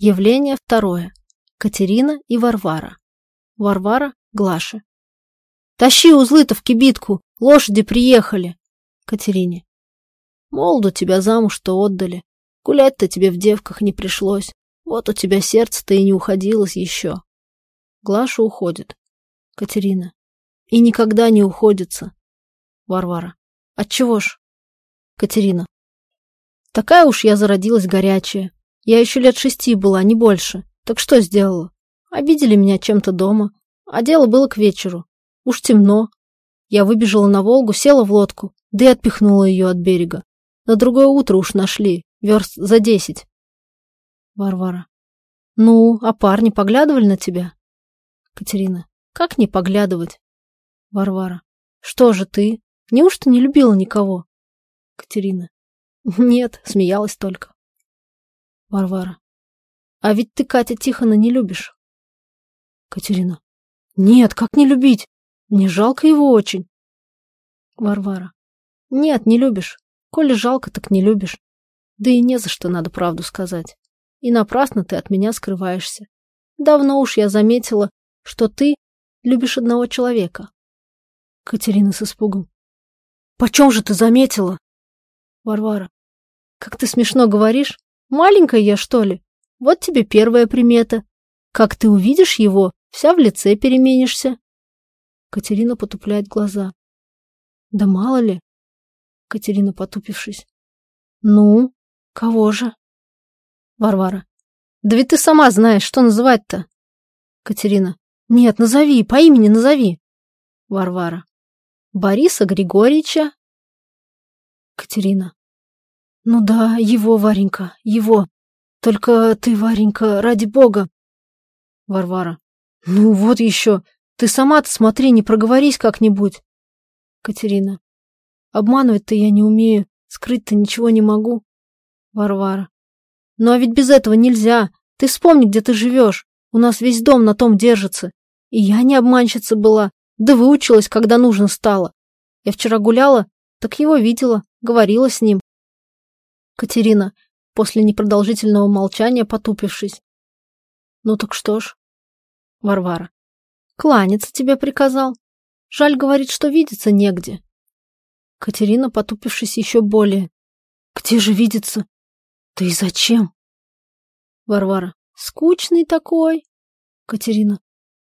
Явление второе. Катерина и Варвара. Варвара Глаше. Тащи узлы-то в кибитку, лошади приехали. Катерине. Молоду тебя замуж-то отдали. Гулять-то тебе в девках не пришлось. Вот у тебя сердце-то и не уходилось еще. Глаша уходит. Катерина. И никогда не уходится. Варвара. Отчего ж? Катерина. Такая уж я зародилась горячая. Я еще лет шести была, не больше. Так что сделала? Обидели меня чем-то дома. А дело было к вечеру. Уж темно. Я выбежала на Волгу, села в лодку, да и отпихнула ее от берега. На другое утро уж нашли, верст за десять. Варвара. Ну, а парни поглядывали на тебя? Катерина. Как не поглядывать? Варвара. Что же ты? Неужто не любила никого? Катерина. Нет, смеялась только. Варвара. А ведь ты, Катя Тихона, не любишь. Катерина. Нет, как не любить? Мне жалко его очень. Варвара. Нет, не любишь. Коли жалко, так не любишь. Да и не за что надо правду сказать. И напрасно ты от меня скрываешься. Давно уж я заметила, что ты любишь одного человека. Катерина с испугом. Почем же ты заметила? Варвара. Как ты смешно говоришь. Маленькая я, что ли? Вот тебе первая примета. Как ты увидишь его, вся в лице переменишься. Катерина потупляет глаза. Да мало ли. Катерина, потупившись. Ну, кого же? Варвара. Да ведь ты сама знаешь, что называть-то. Катерина. Нет, назови, по имени назови. Варвара. Бориса Григорьевича. Катерина. Ну да, его, Варенька, его. Только ты, Варенька, ради бога. Варвара. Ну вот еще. Ты сама-то смотри, не проговорись как-нибудь. Катерина. Обманывать-то я не умею, скрыть-то ничего не могу. Варвара. Ну а ведь без этого нельзя. Ты вспомни, где ты живешь. У нас весь дом на том держится. И я не обманщица была, да выучилась, когда нужно стало. Я вчера гуляла, так его видела, говорила с ним. Катерина, после непродолжительного молчания потупившись. Ну так что ж? Варвара. Кланяться тебе приказал. Жаль, говорит, что видеться негде. Катерина, потупившись еще более. Где же видеться? Да и зачем? Варвара. Скучный такой. Катерина.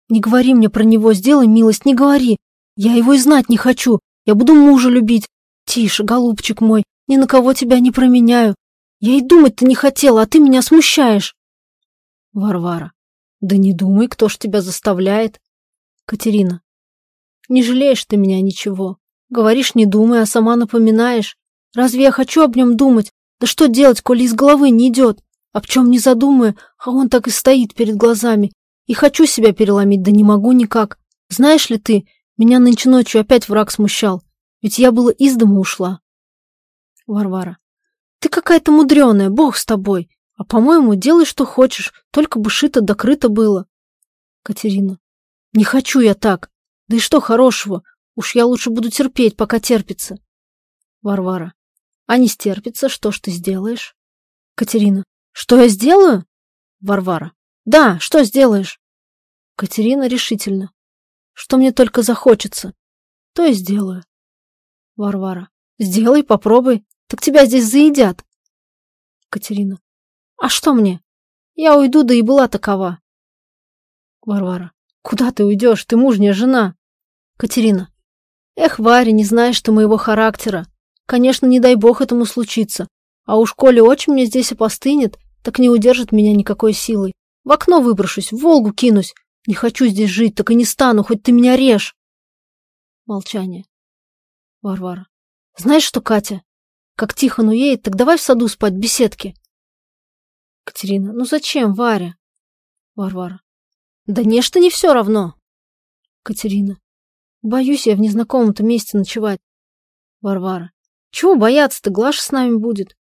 Не говори мне про него, сделай милость, не говори. Я его и знать не хочу. Я буду мужа любить. Тише, голубчик мой, ни на кого тебя не променяю. Я и думать-то не хотела, а ты меня смущаешь. Варвара. Да не думай, кто ж тебя заставляет. Катерина. Не жалеешь ты меня ничего. Говоришь, не думай, а сама напоминаешь. Разве я хочу об нем думать? Да что делать, коли из головы не идет? Об чем не задумаю, а он так и стоит перед глазами. И хочу себя переломить, да не могу никак. Знаешь ли ты, меня нынче ночью опять враг смущал. Ведь я была из дома ушла. Варвара. Ты какая-то мудреная, бог с тобой. А по-моему, делай, что хочешь, только бы шито да крыто было. Катерина. Не хочу я так. Да и что хорошего? Уж я лучше буду терпеть, пока терпится. Варвара. А не стерпится, что ж ты сделаешь? Катерина. Что я сделаю? Варвара. Да, что сделаешь? Катерина решительно. Что мне только захочется, то и сделаю. Варвара. Сделай, попробуй. Так тебя здесь заедят. Катерина. А что мне? Я уйду, да и была такова. Варвара. Куда ты уйдешь? Ты мужняя жена. Катерина. Эх, Варя, не знаешь ты моего характера. Конечно, не дай бог этому случиться. А уж коли очень мне здесь опостынет, так не удержит меня никакой силой. В окно выброшусь, в Волгу кинусь. Не хочу здесь жить, так и не стану, хоть ты меня режь. Молчание. Варвара. Знаешь что, Катя? Как Тихон уедет, так давай в саду спать, в беседке. Катерина. Ну зачем, Варя? Варвара. Да нечто не все равно. Катерина. Боюсь я в незнакомом-то месте ночевать. Варвара. Чего бояться-то, Глаша с нами будет.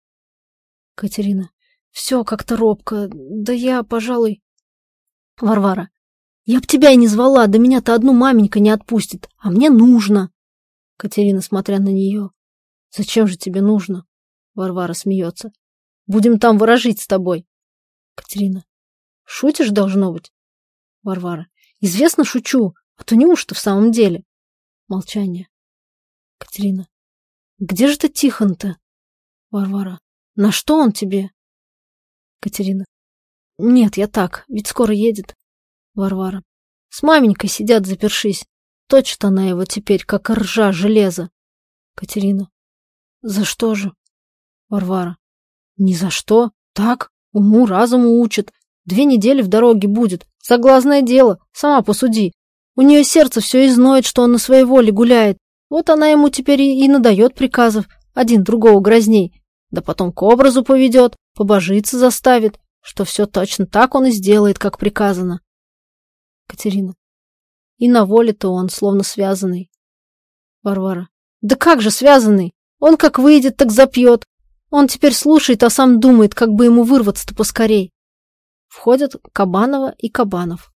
Катерина. Все как-то робко. Да я, пожалуй... Варвара. Я б тебя и не звала, да меня-то одну маменька не отпустит, а мне нужно. Катерина, смотря на нее. Зачем же тебе нужно? Варвара смеется. Будем там ворожить с тобой. Катерина. Шутишь, должно быть? Варвара. Известно, шучу. А то неужто в самом деле? Молчание. Катерина. Где же ты Тихон-то? Варвара. На что он тебе? Катерина. Нет, я так, ведь скоро едет. Варвара. С маменькой сидят, запершись. Точит она его теперь, как ржа железа. Катерина. За что же? Варвара. Ни за что. Так, уму разуму учат. Две недели в дороге будет. Согласное дело, сама посуди. У нее сердце все изноет, что он на своей воле гуляет. Вот она ему теперь и, и надает приказов, один другого грозней. Да потом к образу поведет, побожиться заставит, что все точно так он и сделает, как приказано. Катерина. И на воле-то он словно связанный. Варвара. Да как же связанный? Он как выйдет, так запьет. Он теперь слушает, а сам думает, как бы ему вырваться-то поскорей. Входят Кабанова и Кабанов.